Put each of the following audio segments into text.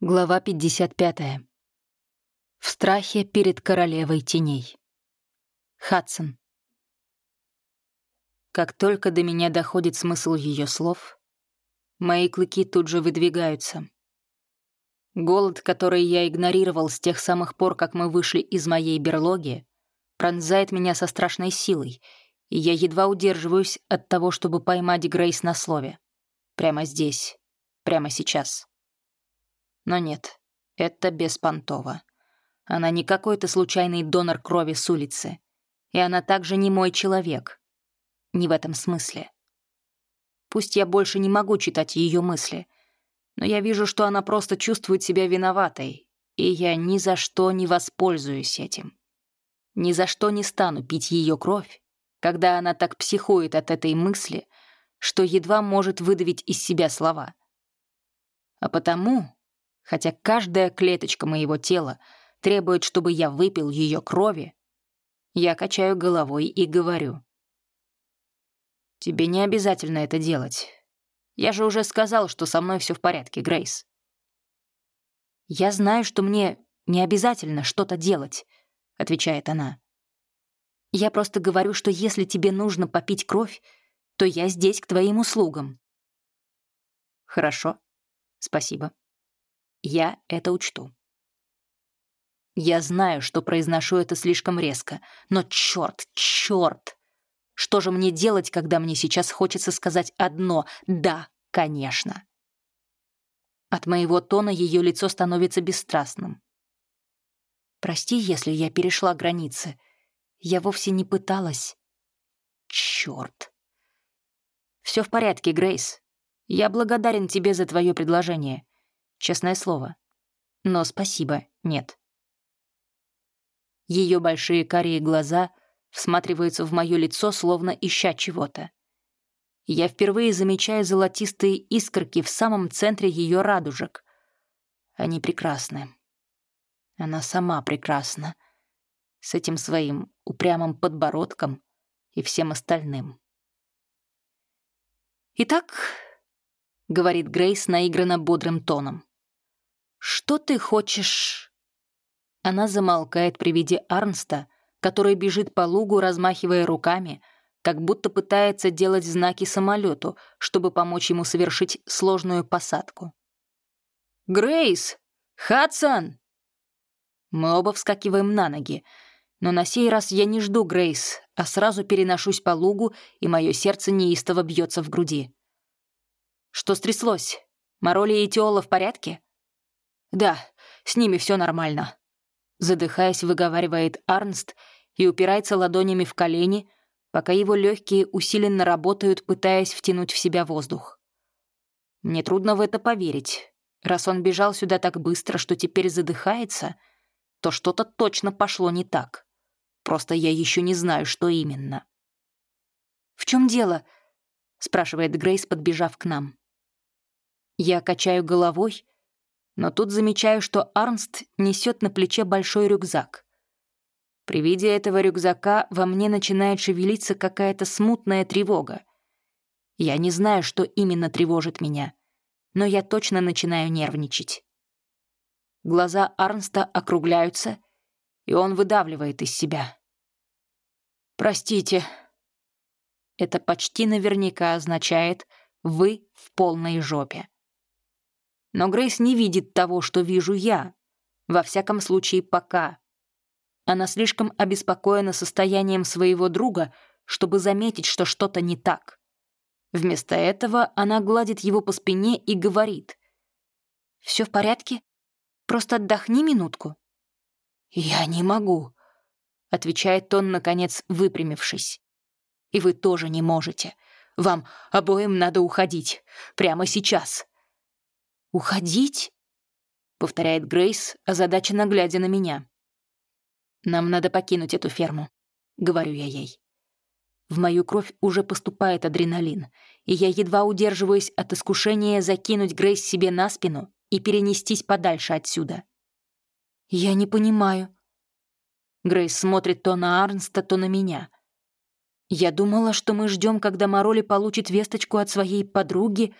Глава 55. В страхе перед королевой теней. Хадсон. Как только до меня доходит смысл ее слов, мои клыки тут же выдвигаются. Голод, который я игнорировал с тех самых пор, как мы вышли из моей берлоги, пронзает меня со страшной силой, и я едва удерживаюсь от того, чтобы поймать Грейс на слове. Прямо здесь, прямо сейчас. Но нет, это беспонтово. Она не какой-то случайный донор крови с улицы. И она также не мой человек. Не в этом смысле. Пусть я больше не могу читать ее мысли, но я вижу, что она просто чувствует себя виноватой, и я ни за что не воспользуюсь этим. Ни за что не стану пить ее кровь, когда она так психует от этой мысли, что едва может выдавить из себя слова. А потому хотя каждая клеточка моего тела требует, чтобы я выпил ее крови, я качаю головой и говорю. «Тебе не обязательно это делать. Я же уже сказал, что со мной все в порядке, Грейс». «Я знаю, что мне не обязательно что-то делать», — отвечает она. «Я просто говорю, что если тебе нужно попить кровь, то я здесь к твоим услугам». «Хорошо. Спасибо». Я это учту. Я знаю, что произношу это слишком резко, но черт, черт! Что же мне делать, когда мне сейчас хочется сказать одно «да, конечно»? От моего тона ее лицо становится бесстрастным. «Прости, если я перешла границы. Я вовсе не пыталась». «Черт!» «Все в порядке, Грейс. Я благодарен тебе за твое предложение. Честное слово. Но спасибо, нет. Ее большие карие глаза всматриваются в мое лицо, словно ища чего-то. Я впервые замечаю золотистые искорки в самом центре ее радужек. Они прекрасны. Она сама прекрасна. С этим своим упрямым подбородком и всем остальным. «Итак», — говорит Грейс наигранно бодрым тоном, «Что ты хочешь?» Она замолкает при виде Арнста, который бежит по лугу, размахивая руками, как будто пытается делать знаки самолету, чтобы помочь ему совершить сложную посадку. «Грейс! Хадсон!» Мы оба вскакиваем на ноги, но на сей раз я не жду Грейс, а сразу переношусь по лугу, и мое сердце неистово бьется в груди. Что стряслось? Мароли и Теола в порядке? «Да, с ними все нормально», — задыхаясь, выговаривает Арнст и упирается ладонями в колени, пока его легкие усиленно работают, пытаясь втянуть в себя воздух. Мне трудно в это поверить. Раз он бежал сюда так быстро, что теперь задыхается, то что-то точно пошло не так. Просто я еще не знаю, что именно. «В чем дело?» — спрашивает Грейс, подбежав к нам. Я качаю головой, но тут замечаю, что Арнст несет на плече большой рюкзак. При виде этого рюкзака во мне начинает шевелиться какая-то смутная тревога. Я не знаю, что именно тревожит меня, но я точно начинаю нервничать. Глаза Арнста округляются, и он выдавливает из себя. «Простите». Это почти наверняка означает «вы в полной жопе». Но Грейс не видит того, что вижу я. Во всяком случае, пока. Она слишком обеспокоена состоянием своего друга, чтобы заметить, что что-то не так. Вместо этого она гладит его по спине и говорит. «Все в порядке? Просто отдохни минутку». «Я не могу», — отвечает он, наконец, выпрямившись. «И вы тоже не можете. Вам обоим надо уходить. Прямо сейчас. «Уходить?» — повторяет Грейс, озадаченно глядя на меня. «Нам надо покинуть эту ферму», — говорю я ей. В мою кровь уже поступает адреналин, и я едва удерживаюсь от искушения закинуть Грейс себе на спину и перенестись подальше отсюда. «Я не понимаю». Грейс смотрит то на Арнста, то на меня. Я думала, что мы ждем, когда Мароли получит весточку от своей подруги,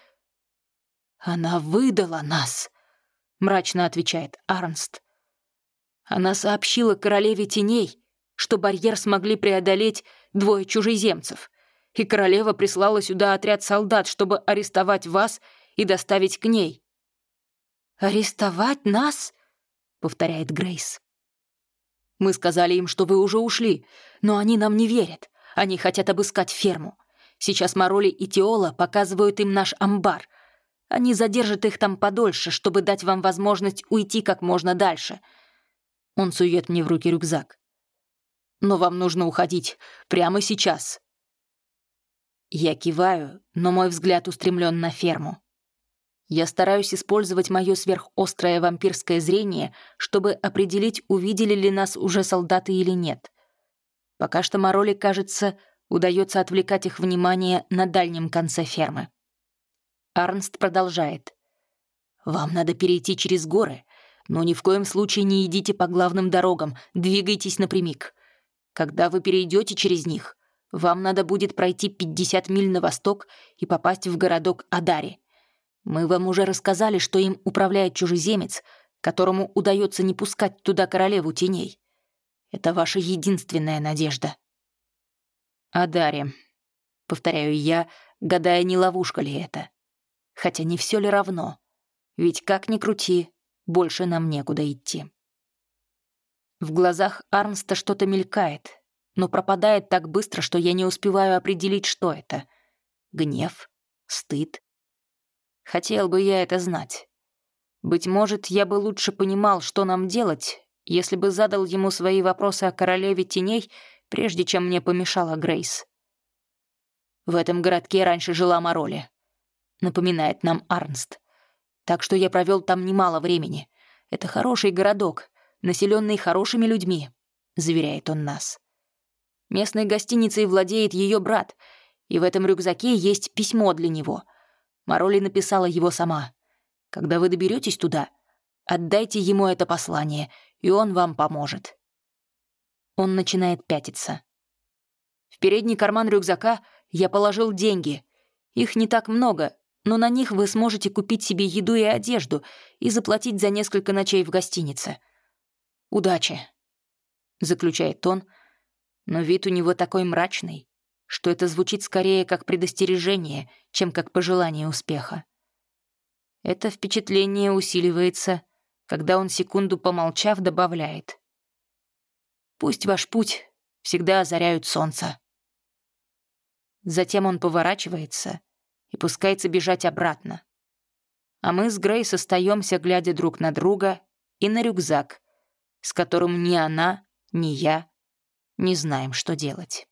она выдала нас. — мрачно отвечает Арнст. Она сообщила королеве теней, что барьер смогли преодолеть двое чужеземцев, и королева прислала сюда отряд солдат, чтобы арестовать вас и доставить к ней. «Арестовать нас?» — повторяет Грейс. «Мы сказали им, что вы уже ушли, но они нам не верят. Они хотят обыскать ферму. Сейчас Мароли и Теола показывают им наш амбар. Они задержат их там подольше, чтобы дать вам возможность уйти как можно дальше». Он сует мне в руки рюкзак. «Но вам нужно уходить. Прямо сейчас». Я киваю, но мой взгляд устремлен на ферму. Я стараюсь использовать мое сверхострое вампирское зрение, чтобы определить, увидели ли нас уже солдаты или нет. Пока что Мороли, кажется, удается отвлекать их внимание на дальнем конце фермы. Арнст продолжает. «Вам надо перейти через горы, но ни в коем случае не идите по главным дорогам, двигайтесь напрямик. Когда вы перейдете через них, вам надо будет пройти 50 миль на восток и попасть в городок Адари. Мы вам уже рассказали, что им управляет чужеземец, которому удается не пускать туда королеву теней. Это ваша единственная надежда. Адари, повторяю я, гадая, не ловушка ли это. Хотя не все ли равно? Ведь как ни крути, больше нам некуда идти. В глазах Арнста что-то мелькает, но пропадает так быстро, что я не успеваю определить, что это. Гнев? Стыд? Хотел бы я это знать. Быть может, я бы лучше понимал, что нам делать, если бы задал ему свои вопросы о королеве теней, прежде чем мне помешала Грейс. В этом городке раньше жила Мороли, напоминает нам Арнст. Так что я провел там немало времени. Это хороший городок, населенный хорошими людьми, заверяет он нас. Местной гостиницей владеет ее брат, и в этом рюкзаке есть письмо для него. Мароли написала его сама. Когда вы доберетесь туда, отдайте ему это послание, и он вам поможет. Он начинает пятиться. В передний карман рюкзака я положил деньги. Их не так много, но на них вы сможете купить себе еду и одежду и заплатить за несколько ночей в гостинице. Удачи, заключает он, — но вид у него такой мрачный, что это звучит скорее как предостережение, чем как пожелание успеха. Это впечатление усиливается, когда он секунду помолчав добавляет. «Пусть ваш путь всегда озаряют солнце». Затем он поворачивается и пускается бежать обратно. А мы с Грейс остаемся, глядя друг на друга и на рюкзак, с которым ни она, ни я не знаем, что делать.